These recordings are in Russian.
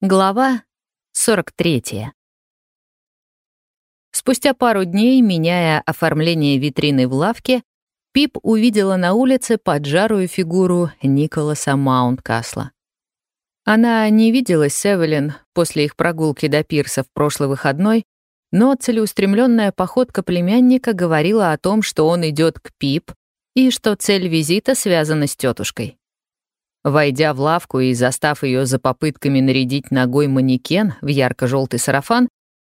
Глава 43. Спустя пару дней, меняя оформление витрины в лавке, Пип увидела на улице поджарую фигуру Николаса Маунткасла. Она не виделась с Эвелин после их прогулки до пирса в прошлый выходной, но целеустремленная походка племянника говорила о том, что он идет к Пип и что цель визита связана с тетушкой. Войдя в лавку и застав ее за попытками нарядить ногой манекен в ярко-желтый сарафан,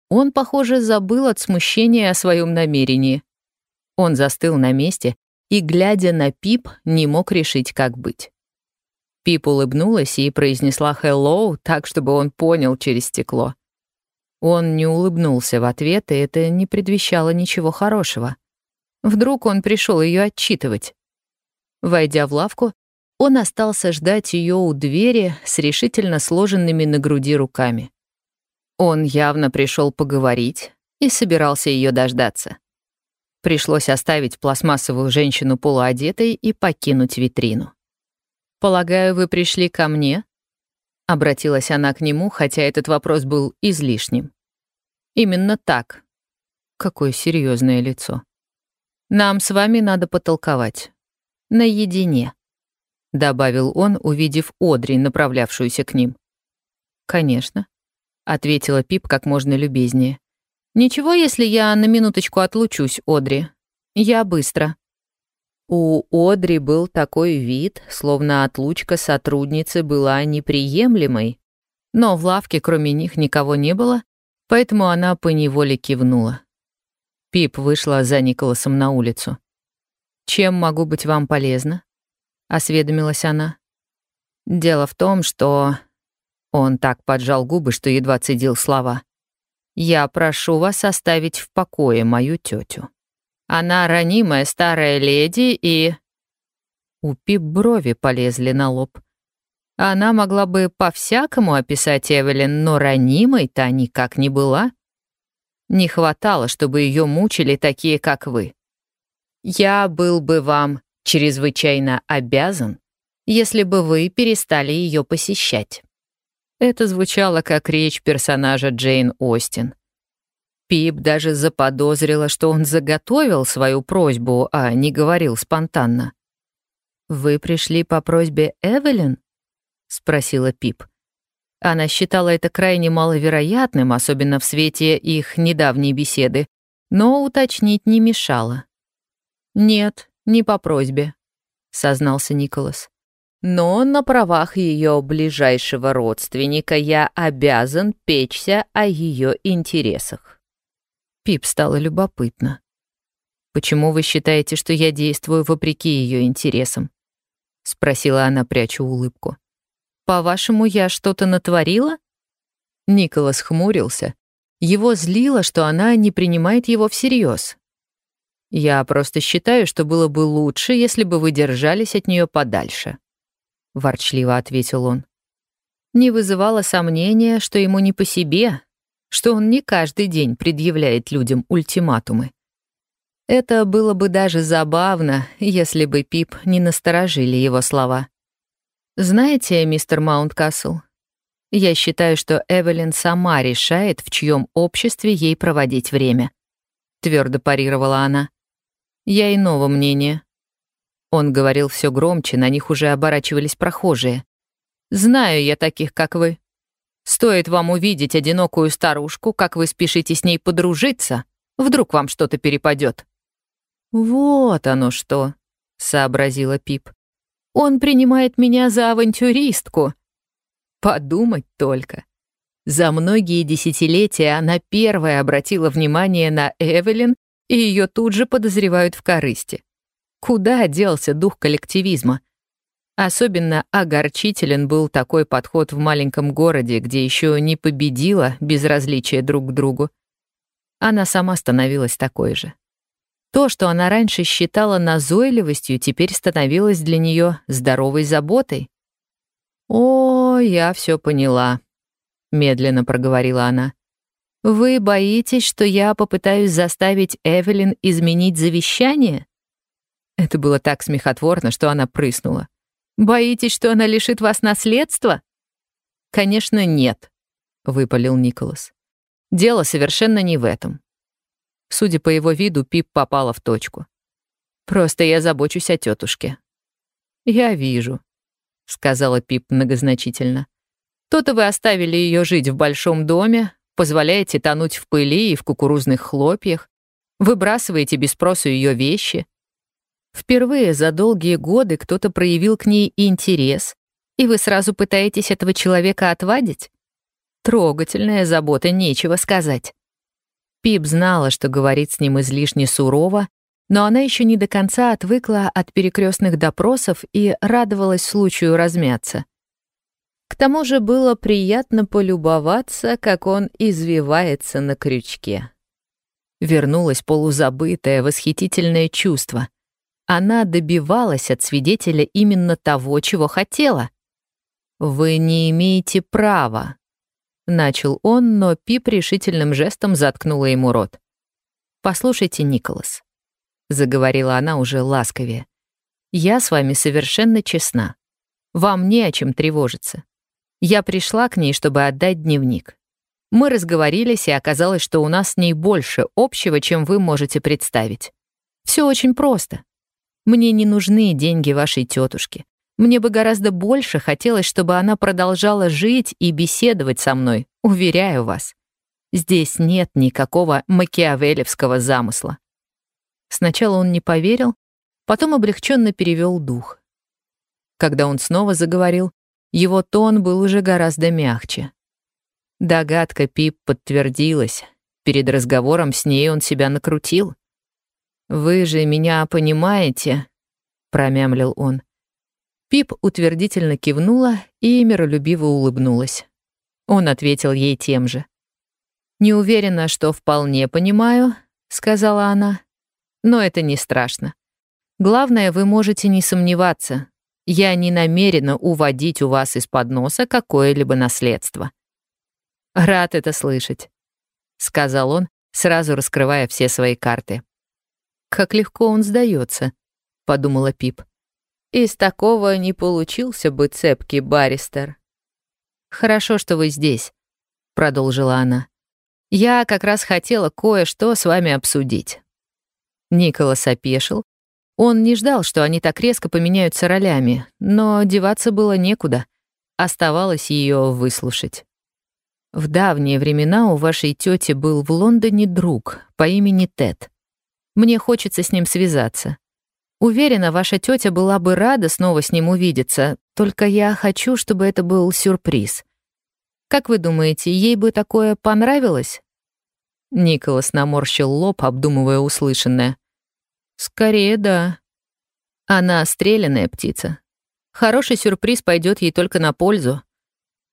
он, похоже, забыл от смущения о своем намерении. Он застыл на месте и, глядя на Пип, не мог решить, как быть. Пип улыбнулась и произнесла «hello» так, чтобы он понял через стекло. Он не улыбнулся в ответ, и это не предвещало ничего хорошего. Вдруг он пришел ее отчитывать. Войдя в лавку, он остался ждать ее у двери с решительно сложенными на груди руками. Он явно пришел поговорить и собирался ее дождаться. Пришлось оставить пластмассовую женщину полуодетой и покинуть витрину. «Полагаю, вы пришли ко мне?» Обратилась она к нему, хотя этот вопрос был излишним. «Именно так». Какое серьезное лицо. «Нам с вами надо потолковать. Наедине». — добавил он, увидев Одри, направлявшуюся к ним. «Конечно», — ответила Пип как можно любезнее. «Ничего, если я на минуточку отлучусь, Одри. Я быстро». У Одри был такой вид, словно отлучка сотрудницы была неприемлемой. Но в лавке кроме них никого не было, поэтому она поневоле кивнула. Пип вышла за Николасом на улицу. «Чем могу быть вам полезна?» — осведомилась она. «Дело в том, что...» Он так поджал губы, что едва цедил слова. «Я прошу вас оставить в покое мою тетю. Она ранимая старая леди и...» У Пип брови полезли на лоб. Она могла бы по-всякому описать Эвелин, но ранимой-то никак не была. Не хватало, чтобы ее мучили такие, как вы. Я был бы вам чрезвычайно обязан, если бы вы перестали ее посещать. Это звучало как речь персонажа Джейн Остин. Пип даже заподозрила, что он заготовил свою просьбу, а не говорил спонтанно. «Вы пришли по просьбе Эвелин?» — спросила Пип. Она считала это крайне маловероятным, особенно в свете их недавней беседы, но уточнить не мешало. «Нет, не по просьбе», — сознался Николас. «Но на правах ее ближайшего родственника я обязан печься о ее интересах». Пип стало любопытно. «Почему вы считаете, что я действую вопреки ее интересам?» — спросила она, пряча улыбку. «По-вашему, я что-то натворила?» Николас хмурился. Его злило, что она не принимает его всерьез, я просто считаю, что было бы лучше, если бы вы держались от нее подальше», — ворчливо ответил он. Не вызывало сомнения, что ему не по себе, что он не каждый день предъявляет людям ультиматумы. Это было бы даже забавно, если бы Пип не насторожили его слова. «Знаете, мистер Маунткасл, я считаю, что Эвелин сама решает, в чьем обществе ей проводить время», — твердо парировала она. Я иного мнения. Он говорил все громче, на них уже оборачивались прохожие. Знаю я таких, как вы. Стоит вам увидеть одинокую старушку, как вы спешите с ней подружиться, вдруг вам что-то перепадет. Вот оно что, сообразила Пип. Он принимает меня за авантюристку. Подумать только. За многие десятилетия она первая обратила внимание на Эвелин и ее тут же подозревают в корысти. Куда делся дух коллективизма? Особенно огорчителен был такой подход в маленьком городе, где еще не победила безразличие друг к другу. Она сама становилась такой же. То, что она раньше считала назойливостью, теперь становилось для нее здоровой заботой. «О, я все поняла», — медленно проговорила она. Вы боитесь, что я попытаюсь заставить Эвелин изменить завещание? Это было так смехотворно, что она прыснула. Боитесь, что она лишит вас наследства? Конечно, нет, выпалил Николас. «Дело совершенно не в этом». Судя по его виду, Пип попала в точку. «Просто я забочусь о тетушке». «Я вижу», — сказала Пип многозначительно. «То-то вы оставили ее жить в большом доме, позволяете тонуть в пыли и в кукурузных хлопьях, выбрасываете без спросу ее вещи. Впервые за долгие годы кто-то проявил к ней интерес, и вы сразу пытаетесь этого человека отвадить? Трогательная забота, нечего сказать. Пип знала, что говорит с ним излишне сурово, но она еще не до конца отвыкла от перекрестных допросов и радовалась случаю размяться. К тому же было приятно полюбоваться, как он извивается на крючке. Вернулось полузабытое, восхитительное чувство. Она добивалась от свидетеля именно того, чего хотела. «Вы не имеете права», — начал он, но Пип решительным жестом заткнула ему рот. «Послушайте, Николас», — заговорила она уже ласковее, — «я с вами совершенно честна. Вам не о чем тревожиться. Я пришла к ней, чтобы отдать дневник. Мы разговорились, и оказалось, что у нас с ней больше общего, чем вы можете представить. Все очень просто. Мне не нужны деньги вашей тетушки. Мне бы гораздо больше хотелось, чтобы она продолжала жить и беседовать со мной, уверяю вас. Здесь нет никакого макиавелевского замысла. Сначала он не поверил, потом облегченно перевел дух. Когда он снова заговорил, его тон был уже гораздо мягче. Догадка Пип подтвердилась. Перед разговором с ней он себя накрутил. «Вы же меня понимаете?» — промямлил он. Пип утвердительно кивнула и миролюбиво улыбнулась. Он ответил ей тем же. «Не уверена, что вполне понимаю», — сказала она. «Но это не страшно. Главное, вы можете не сомневаться. Я не намерена уводить у вас из-под носа какое-либо наследство». «Рад это слышать», — сказал он, сразу раскрывая все свои карты. «Как легко он сдается», — подумала Пип. Из такого не получился бы цепкий баристер. «Хорошо, что вы здесь», — продолжила она. «Я как раз хотела кое-что с вами обсудить». Николас опешил. Он не ждал, что они так резко поменяются ролями, но деваться было некуда. Оставалось ее выслушать. В давние времена у вашей тети был в Лондоне друг по имени Тед. Мне хочется с ним связаться. Уверена, ваша тетя была бы рада снова с ним увидеться, только я хочу, чтобы это был сюрприз. Как вы думаете, ей бы такое понравилось?» Николас наморщил лоб, обдумывая услышанное. «Скорее, да. Она стрелянная птица. Хороший сюрприз пойдет ей только на пользу.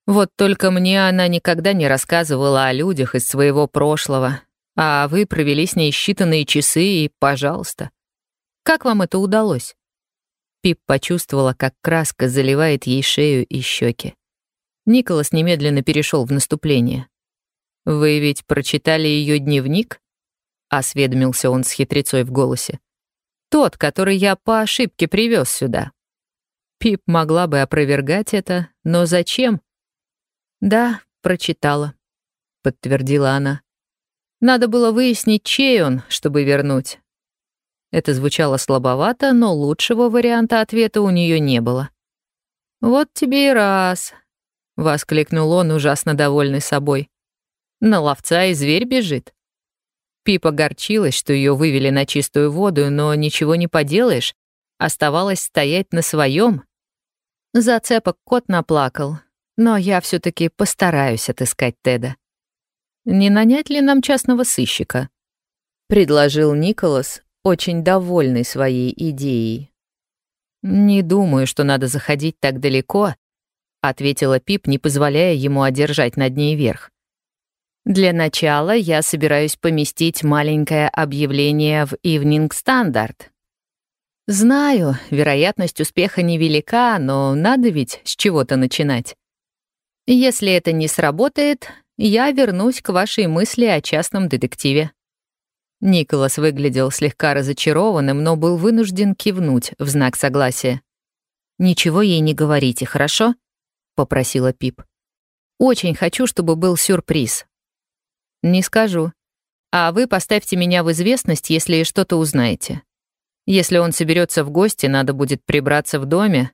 Вот только мне она никогда не рассказывала о людях из своего прошлого, а вы провели с ней считанные часы и, пожалуйста, как вам это удалось?» Пип почувствовала, как краска заливает ей шею и щеки. Николас немедленно перешел в наступление. «Вы ведь прочитали ее дневник?» — осведомился он с хитрецой в голосе. «Тот, который я по ошибке привез сюда». Пип могла бы опровергать это, но зачем? «Да, прочитала», — подтвердила она. «Надо было выяснить, чей он, чтобы вернуть. Это звучало слабовато, но лучшего варианта ответа у нее не было. «Вот тебе и раз», — воскликнул он, ужасно довольный собой. «На ловца и зверь бежит». Пипа горчилась, что ее вывели на чистую воду, но ничего не поделаешь. Оставалось стоять на своем. Зацепок кот наплакал, но я все таки постараюсь отыскать Теда. «Не нанять ли нам частного сыщика?» — предложил Николас, очень довольный своей идеей. «Не думаю, что надо заходить так далеко», — ответила Пип, не позволяя ему одержать над ней верх. «Для начала я собираюсь поместить маленькое объявление в Evening Standard. Знаю, вероятность успеха невелика, но надо ведь с чего-то начинать. Если это не сработает, я вернусь к вашей мысли о частном детективе». Николас выглядел слегка разочарованным, но был вынужден кивнуть в знак согласия. «Ничего ей не говорите, хорошо?» — попросила Пип. Очень хочу, чтобы был сюрприз. Не скажу. А вы поставьте меня в известность, если что-то узнаете. Если он соберется в гости, надо будет прибраться в доме.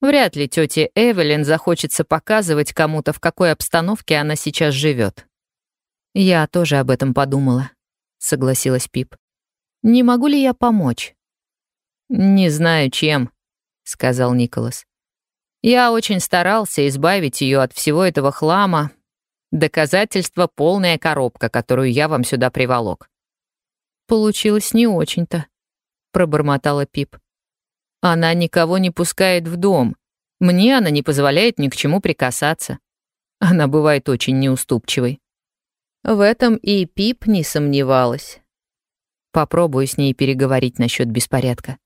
Вряд ли тете Эвелин захочется показывать кому-то, в какой обстановке она сейчас живет. Я тоже об этом подумала, согласилась Пип. Не могу ли я помочь? Не знаю, чем, сказал Николас. Я очень старался избавить ее от всего этого хлама. Доказательство — полная коробка, которую я вам сюда приволок. Получилось не очень-то, пробормотала Пип. Она никого не пускает в дом. Мне она не позволяет ни к чему прикасаться. Она бывает очень неуступчивой. В этом и Пип не сомневалась. Попробую с ней переговорить насчет беспорядка.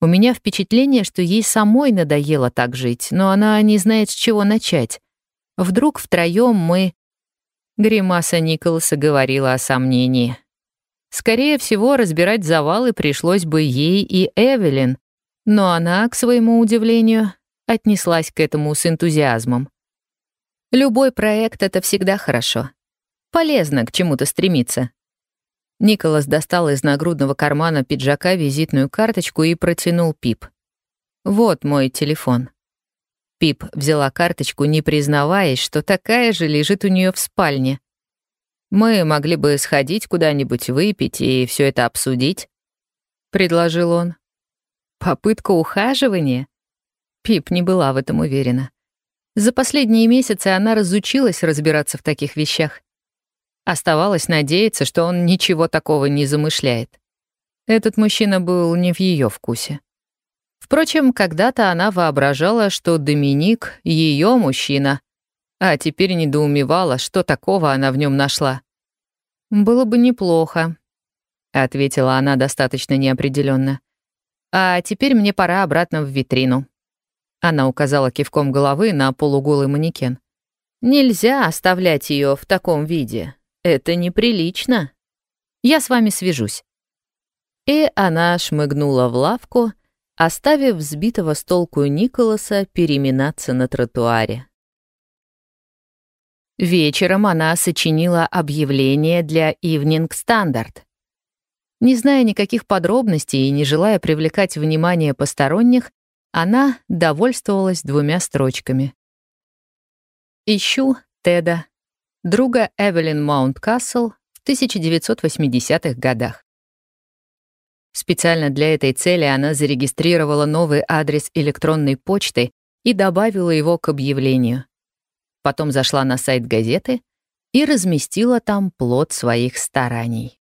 У меня впечатление, что ей самой надоело так жить, но она не знает, с чего начать. Вдруг втроем мы... Гримаса Николаса говорила о сомнении. Скорее всего, разбирать завалы пришлось бы ей и Эвелин, но она, к своему удивлению, отнеслась к этому с энтузиазмом. Любой проект — это всегда хорошо. Полезно к чему-то стремиться, Николас достал из нагрудного кармана пиджака визитную карточку и протянул Пип. «Вот мой телефон». Пип взяла карточку, не признаваясь, что такая же лежит у нее в спальне. «Мы могли бы сходить куда-нибудь выпить и все это обсудить», — предложил он. «Попытка ухаживания?» Пип не была в этом уверена. За последние месяцы она разучилась разбираться в таких вещах. Оставалось надеяться, что он ничего такого не замышляет. Этот мужчина был не в ее вкусе. Впрочем, когда-то она воображала, что Доминик — ее мужчина, а теперь недоумевала, что такого она в нем нашла. «Было бы неплохо», — ответила она достаточно неопределенно. «А теперь мне пора обратно в витрину». Она указала кивком головы на полуголый манекен. «Нельзя оставлять ее в таком виде. Это неприлично. Я с вами свяжусь». И она шмыгнула в лавку, оставив взбитого с толку Николаса переминаться на тротуаре. Вечером она сочинила объявление для Evening Standard. Не зная никаких подробностей и не желая привлекать внимание посторонних, она довольствовалась двумя строчками. «Ищу Теда друга Эвелин Маунткасл в 1980-х годах. Специально для этой цели она зарегистрировала новый адрес электронной почты и добавила его к объявлению. Потом зашла на сайт газеты и разместила там плод своих стараний.